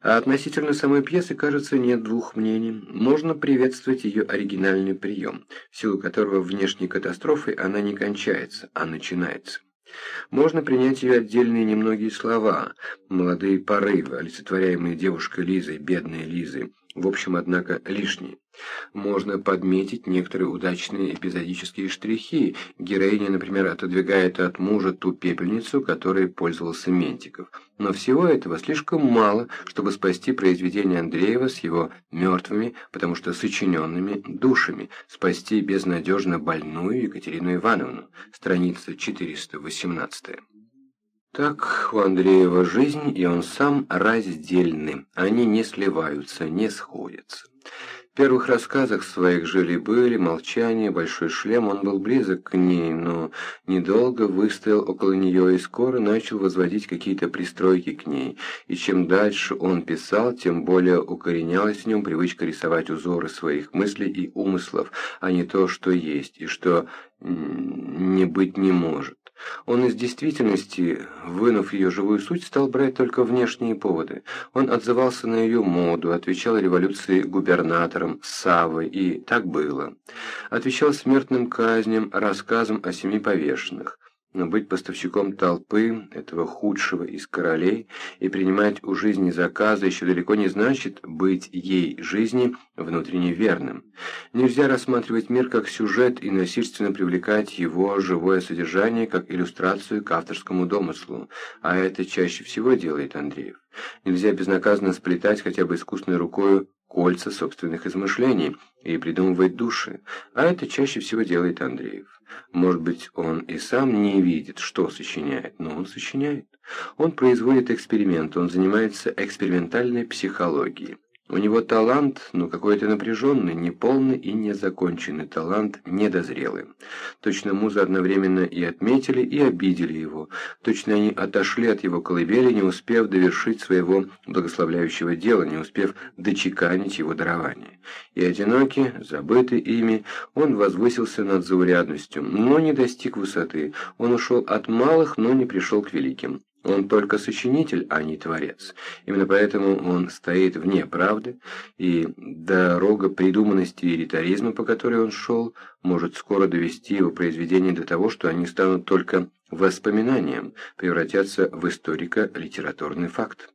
А относительно самой пьесы, кажется, нет двух мнений. Можно приветствовать ее оригинальный прием, в силу которого внешней катастрофой она не кончается, а начинается. Можно принять ее отдельные немногие слова, молодые порывы, олицетворяемые девушкой Лизой, бедной Лизой, в общем, однако, лишние. Можно подметить некоторые удачные эпизодические штрихи. Героиня, например, отодвигает от мужа ту пепельницу, которой пользовался Ментиков. Но всего этого слишком мало, чтобы спасти произведение Андреева с его мертвыми, потому что сочиненными, душами, спасти безнадежно больную Екатерину Ивановну. Страница 418. Так у Андреева жизнь и он сам раздельны, они не сливаются, не сходятся. Первых рассказах своих жили-были, молчание, большой шлем, он был близок к ней, но недолго выстоял около нее и скоро начал возводить какие-то пристройки к ней. И чем дальше он писал, тем более укоренялась в нем привычка рисовать узоры своих мыслей и умыслов, а не то, что есть и что не быть не может. Он из действительности, вынув ее живую суть, стал брать только внешние поводы. Он отзывался на ее моду, отвечал революции губернаторам, Саввой, и так было. Отвечал смертным казням, рассказам о семи повешенных. Но быть поставщиком толпы, этого худшего из королей, и принимать у жизни заказы еще далеко не значит быть ей жизни внутренне верным. Нельзя рассматривать мир как сюжет и насильственно привлекать его живое содержание как иллюстрацию к авторскому домыслу, а это чаще всего делает Андреев. Нельзя безнаказанно сплетать хотя бы искусной рукой кольца собственных измышлений и придумывать души, а это чаще всего делает Андреев. Может быть, он и сам не видит, что сочиняет, но он сочиняет. Он производит эксперимент, он занимается экспериментальной психологией. У него талант, но какой-то напряженный, неполный и незаконченный талант, недозрелый. Точно музы одновременно и отметили, и обидели его. Точно они отошли от его колыбели, не успев довершить своего благословляющего дела, не успев дочеканить его дарование. И одинокий, забытый ими, он возвысился над заурядностью, но не достиг высоты. Он ушел от малых, но не пришел к великим. Он только сочинитель, а не творец. Именно поэтому он стоит вне правды, и дорога придуманности и риторизма, по которой он шел, может скоро довести его произведения до того, что они станут только воспоминанием, превратятся в историко-литературный факт.